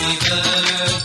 Hare